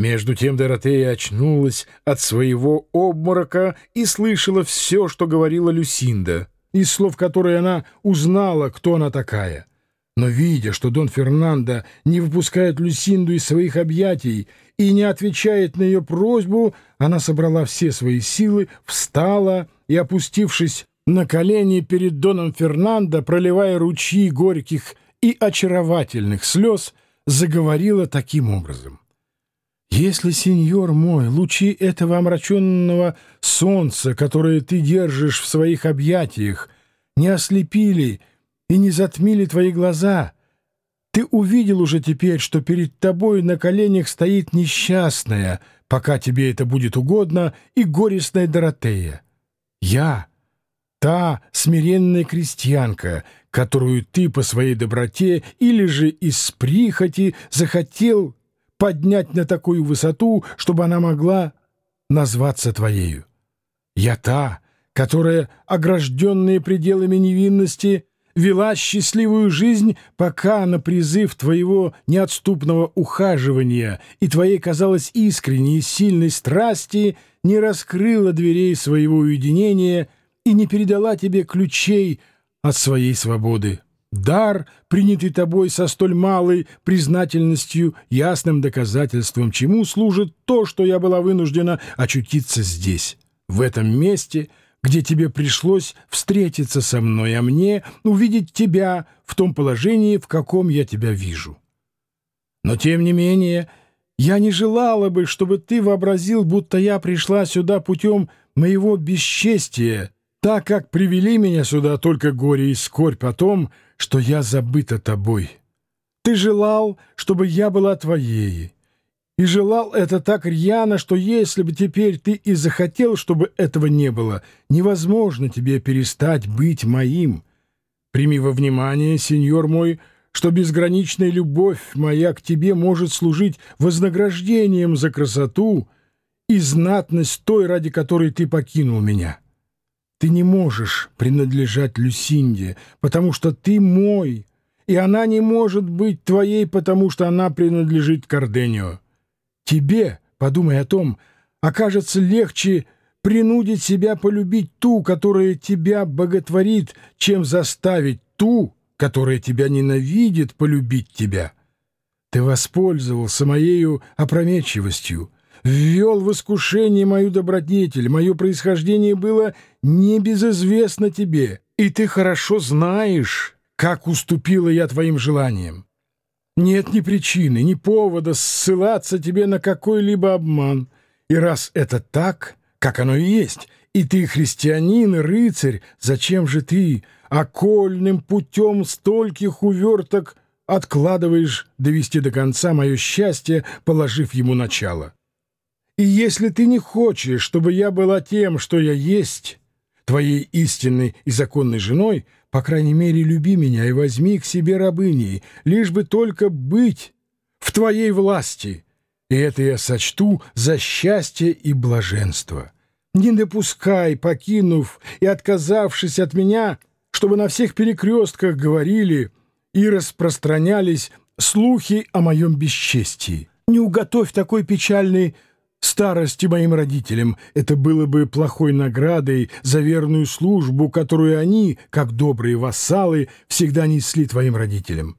Между тем Доротея очнулась от своего обморока и слышала все, что говорила Люсинда, из слов которой она узнала, кто она такая. Но, видя, что Дон Фернандо не выпускает Люсинду из своих объятий и не отвечает на ее просьбу, она собрала все свои силы, встала и, опустившись на колени перед Доном Фернандо, проливая ручьи горьких и очаровательных слез, заговорила таким образом. «Если, сеньор мой, лучи этого омраченного солнца, которое ты держишь в своих объятиях, не ослепили и не затмили твои глаза, ты увидел уже теперь, что перед тобой на коленях стоит несчастная, пока тебе это будет угодно, и горестная Доротея. Я — та смиренная крестьянка, которую ты по своей доброте или же из прихоти захотел поднять на такую высоту, чтобы она могла назваться твоею. Я та, которая, огражденная пределами невинности, вела счастливую жизнь, пока на призыв твоего неотступного ухаживания и твоей, казалось, искренней и сильной страсти не раскрыла дверей своего уединения и не передала тебе ключей от своей свободы. Дар, принятый тобой со столь малой признательностью, ясным доказательством, чему служит то, что я была вынуждена очутиться здесь, в этом месте, где тебе пришлось встретиться со мной, а мне увидеть тебя в том положении, в каком я тебя вижу. Но, тем не менее, я не желала бы, чтобы ты вообразил, будто я пришла сюда путем моего бесчестия, так как привели меня сюда только горе и скорбь о том, что я забыта тобой. Ты желал, чтобы я была твоей, и желал это так рьяно, что если бы теперь ты и захотел, чтобы этого не было, невозможно тебе перестать быть моим. Прими во внимание, сеньор мой, что безграничная любовь моя к тебе может служить вознаграждением за красоту и знатность той, ради которой ты покинул меня». Ты не можешь принадлежать Люсинде, потому что ты мой, и она не может быть твоей, потому что она принадлежит Карденио. Тебе, подумай о том, окажется легче принудить себя полюбить ту, которая тебя боготворит, чем заставить ту, которая тебя ненавидит, полюбить тебя. Ты воспользовался моею опрометчивостью, ввел в искушение мою добродетель, мое происхождение было небезызвестно тебе, и ты хорошо знаешь, как уступила я твоим желаниям. Нет ни причины, ни повода ссылаться тебе на какой-либо обман, и раз это так, как оно и есть, и ты христианин и рыцарь, зачем же ты окольным путем стольких уверток откладываешь довести до конца мое счастье, положив ему начало? И если ты не хочешь, чтобы я была тем, что я есть, твоей истинной и законной женой, по крайней мере, люби меня и возьми к себе рабыней, лишь бы только быть в твоей власти. И это я сочту за счастье и блаженство. Не допускай, покинув и отказавшись от меня, чтобы на всех перекрестках говорили и распространялись слухи о моем бесчестии. Не уготовь такой печальный старости моим родителям. Это было бы плохой наградой за верную службу, которую они, как добрые вассалы, всегда несли твоим родителям.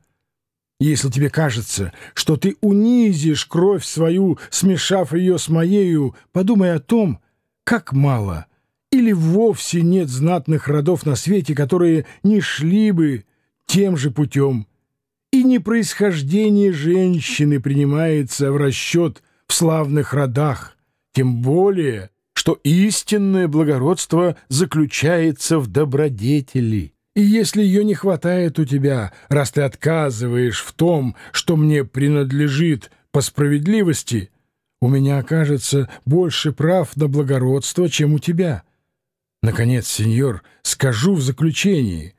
Если тебе кажется, что ты унизишь кровь свою, смешав ее с моею, подумай о том, как мало или вовсе нет знатных родов на свете, которые не шли бы тем же путем. И не происхождение женщины принимается в расчет в славных родах, тем более, что истинное благородство заключается в добродетели. И если ее не хватает у тебя, раз ты отказываешь в том, что мне принадлежит по справедливости, у меня окажется больше прав на благородство, чем у тебя. Наконец, сеньор, скажу в заключении.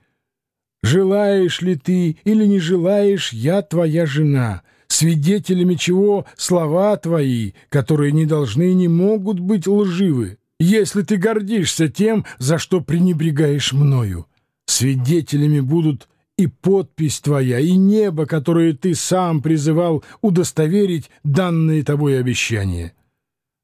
Желаешь ли ты или не желаешь, я твоя жена, свидетелями чего слова твои, которые не должны и не могут быть лживы, если ты гордишься тем, за что пренебрегаешь мною. Свидетелями будут и подпись твоя, и небо, которое ты сам призывал удостоверить данные тобой обещания.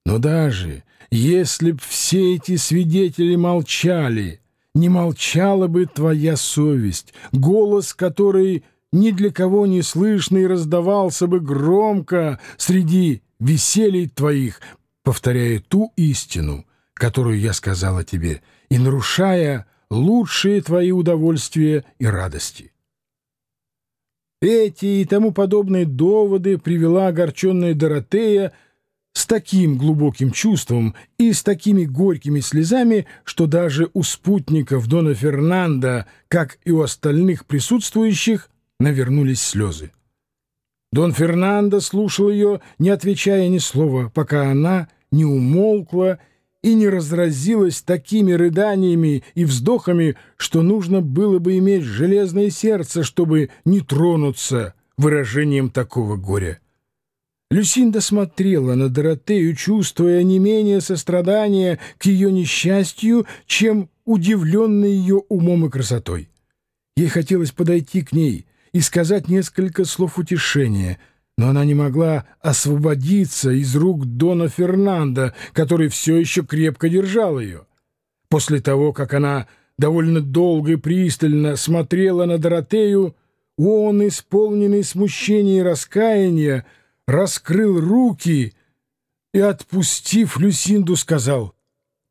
Но даже если б все эти свидетели молчали, не молчала бы твоя совесть, голос, который ни для кого не слышный раздавался бы громко среди веселий твоих, повторяя ту истину, которую я сказала тебе, и нарушая лучшие твои удовольствия и радости. Эти и тому подобные доводы привела огорченная Доротея с таким глубоким чувством и с такими горькими слезами, что даже у спутников Дона Фернанда, как и у остальных присутствующих, навернулись слезы. Дон Фернандо слушал ее, не отвечая ни слова, пока она не умолкла и не разразилась такими рыданиями и вздохами, что нужно было бы иметь железное сердце, чтобы не тронуться выражением такого горя. Люсинда смотрела на Доротею, чувствуя не менее сострадания к ее несчастью, чем удивленной ее умом и красотой. Ей хотелось подойти к ней и сказать несколько слов утешения — но она не могла освободиться из рук Дона Фернанда, который все еще крепко держал ее. После того, как она довольно долго и пристально смотрела на Доротею, он, исполненный смущения и раскаяния, раскрыл руки и, отпустив Люсинду, сказал,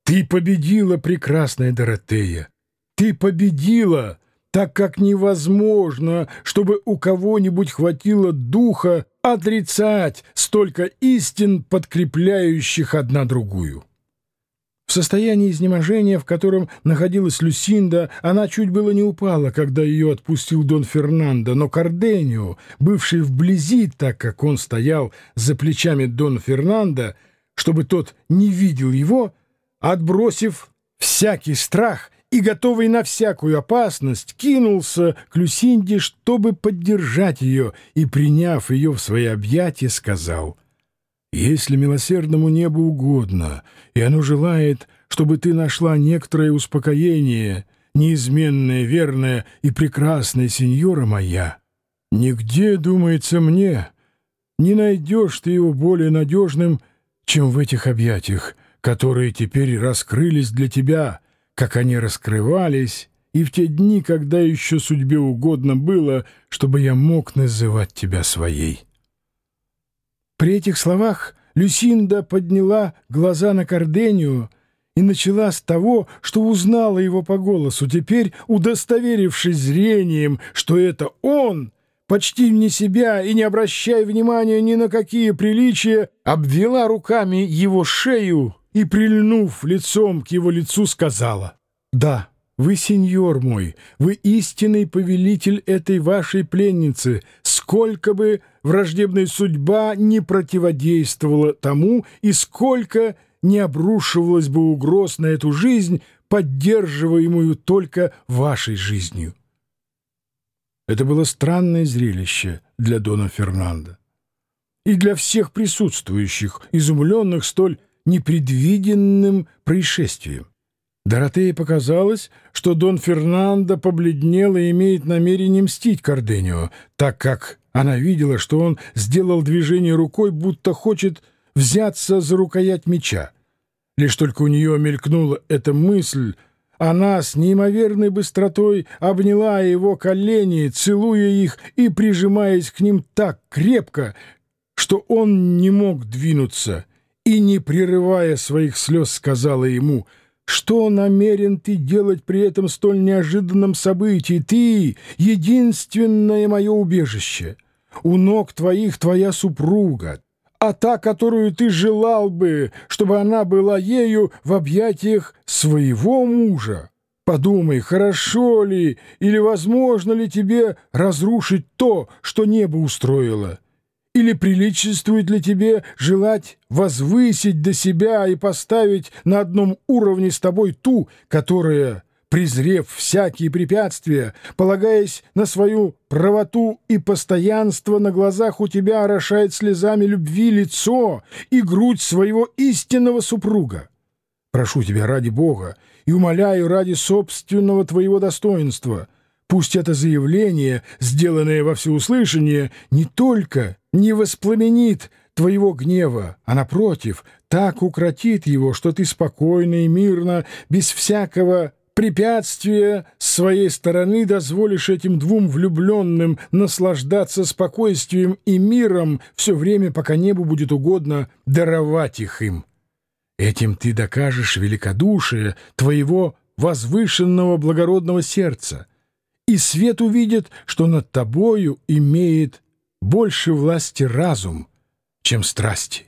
«Ты победила, прекрасная Доротея! Ты победила!» Так как невозможно, чтобы у кого-нибудь хватило духа отрицать столько истин, подкрепляющих одна другую. В состоянии изнеможения, в котором находилась Люсинда, она чуть было не упала, когда ее отпустил Дон Фернандо, но Карденио, бывший вблизи, так как он стоял за плечами Дон Фернандо, чтобы тот не видел его, отбросив всякий страх и, готовый на всякую опасность, кинулся к Люсинде, чтобы поддержать ее, и, приняв ее в свои объятия, сказал, «Если милосердному небу угодно, и оно желает, чтобы ты нашла некоторое успокоение, неизменное, верное и прекрасное сеньора моя, нигде, думается мне, не найдешь ты его более надежным, чем в этих объятиях, которые теперь раскрылись для тебя» как они раскрывались, и в те дни, когда еще судьбе угодно было, чтобы я мог называть тебя своей. При этих словах Люсинда подняла глаза на Кордению и начала с того, что узнала его по голосу. Теперь, удостоверившись зрением, что это он, почти вне себя и не обращая внимания ни на какие приличия, обвела руками его шею и, прильнув лицом к его лицу, сказала, «Да, вы, сеньор мой, вы истинный повелитель этой вашей пленницы, сколько бы враждебная судьба не противодействовала тому и сколько не обрушивалось бы угроз на эту жизнь, поддерживаемую только вашей жизнью». Это было странное зрелище для Дона Фернандо и для всех присутствующих, изумленных столь непредвиденным происшествием. Доротее показалось, что Дон Фернандо побледнел и имеет намерение мстить Карденио, так как она видела, что он сделал движение рукой, будто хочет взяться за рукоять меча. Лишь только у нее мелькнула эта мысль, она с неимоверной быстротой обняла его колени, целуя их и прижимаясь к ним так крепко, что он не мог двинуться — и, не прерывая своих слез, сказала ему, «Что намерен ты делать при этом столь неожиданном событии? Ты — единственное мое убежище. У ног твоих твоя супруга, а та, которую ты желал бы, чтобы она была ею в объятиях своего мужа. Подумай, хорошо ли или возможно ли тебе разрушить то, что небо устроило?» Или приличествует ли тебе желать возвысить до себя и поставить на одном уровне с тобой ту, которая, презрев всякие препятствия, полагаясь на свою правоту и постоянство, на глазах у тебя орошает слезами любви лицо и грудь своего истинного супруга? Прошу тебя ради Бога и умоляю ради собственного твоего достоинства — Пусть это заявление, сделанное во всеуслышание, не только не воспламенит твоего гнева, а, напротив, так укротит его, что ты спокойно и мирно, без всякого препятствия с своей стороны дозволишь этим двум влюбленным наслаждаться спокойствием и миром все время, пока небу будет угодно даровать их им. Этим ты докажешь великодушие твоего возвышенного благородного сердца, и свет увидит, что над тобою имеет больше власти разум, чем страсти.